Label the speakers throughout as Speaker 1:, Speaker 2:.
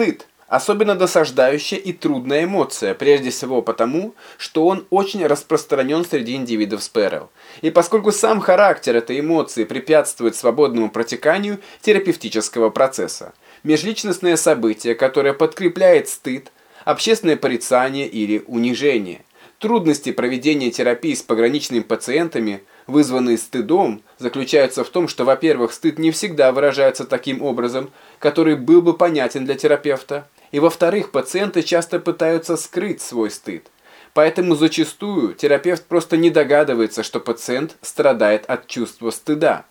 Speaker 1: Стыд – особенно досаждающая и трудная эмоция, прежде всего потому, что он очень распространен среди индивидов с ПРЛ. И поскольку сам характер этой эмоции препятствует свободному протеканию терапевтического процесса. Межличностное событие, которое подкрепляет стыд, общественное порицание или унижение. Трудности проведения терапии с пограничными пациентами, вызванные стыдом, заключаются в том, что, во-первых, стыд не всегда выражается таким образом, который был бы понятен для терапевта, и, во-вторых, пациенты часто пытаются скрыть свой стыд. Поэтому зачастую терапевт просто не догадывается, что пациент страдает от чувства стыда.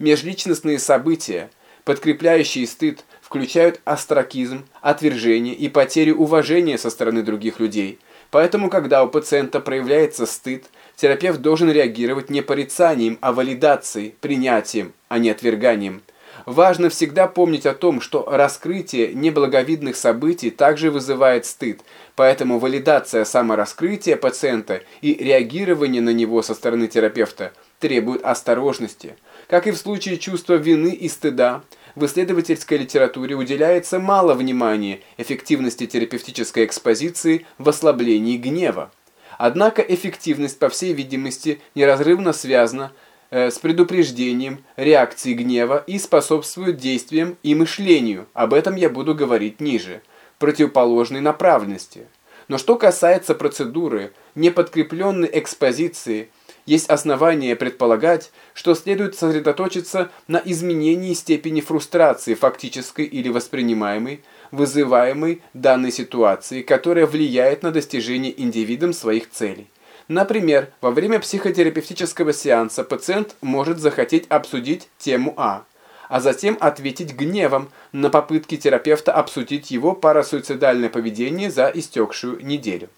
Speaker 1: Межличностные события, подкрепляющие стыд, включают астракизм, отвержение и потерю уважения со стороны других людей. Поэтому, когда у пациента проявляется стыд, терапевт должен реагировать не порицанием, а валидацией, принятием, а не отверганием. Важно всегда помнить о том, что раскрытие неблаговидных событий также вызывает стыд, поэтому валидация самораскрытия пациента и реагирование на него со стороны терапевта требуют осторожности. Как и в случае чувства вины и стыда, в исследовательской литературе уделяется мало внимания эффективности терапевтической экспозиции в ослаблении гнева. Однако эффективность, по всей видимости, неразрывно связана Э, с предупреждением реакции гнева и способствуют действиям и мышлению. Об этом я буду говорить ниже. Противоположной направленности. Но что касается процедуры, неподкрепленной экспозиции, есть основания предполагать, что следует сосредоточиться на изменении степени фрустрации фактической или воспринимаемой, вызываемой данной ситуации, которая влияет на достижение индивидом своих целей. Например, во время психотерапевтического сеанса пациент может захотеть обсудить тему А, а затем ответить гневом на попытки терапевта обсудить его парасуицидальное поведение за истекшую неделю.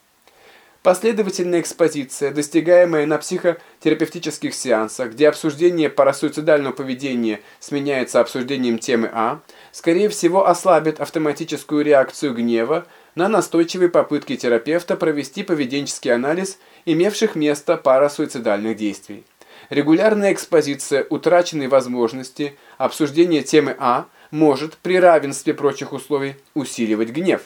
Speaker 1: Последовательная экспозиция, достигаемая на психотерапевтических сеансах, где обсуждение парасуицидального поведения сменяется обсуждением темы А, скорее всего ослабит автоматическую реакцию гнева на настойчивые попытки терапевта провести поведенческий анализ имевших место парасуицидальных действий. Регулярная экспозиция утраченной возможности обсуждения темы А может при равенстве прочих условий усиливать гнев.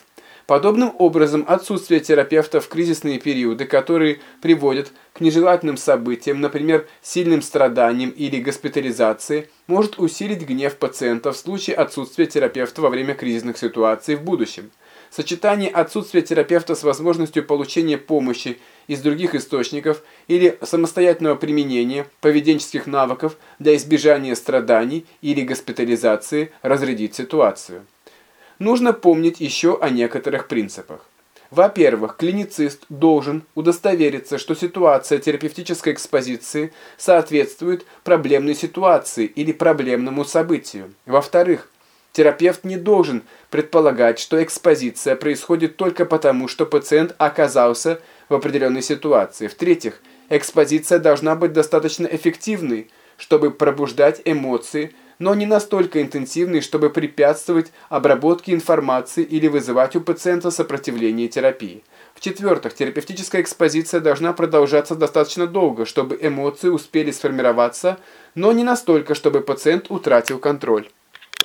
Speaker 1: Подобным образом, отсутствие терапевта в кризисные периоды, которые приводят к нежелательным событиям, например, сильным страданиям или госпитализации, может усилить гнев пациента в случае отсутствия терапевта во время кризисных ситуаций в будущем. Сочетание отсутствия терапевта с возможностью получения помощи из других источников или самостоятельного применения поведенческих навыков для избежания страданий или госпитализации разрядит ситуацию. Нужно помнить еще о некоторых принципах. Во-первых, клиницист должен удостовериться, что ситуация терапевтической экспозиции соответствует проблемной ситуации или проблемному событию. Во-вторых, терапевт не должен предполагать, что экспозиция происходит только потому, что пациент оказался в определенной ситуации. В-третьих, экспозиция должна быть достаточно эффективной, чтобы пробуждать эмоции, но не настолько интенсивной, чтобы препятствовать обработке информации или вызывать у пациента сопротивление терапии. В-четвертых, терапевтическая экспозиция должна продолжаться достаточно долго, чтобы эмоции успели сформироваться, но не настолько, чтобы пациент утратил контроль.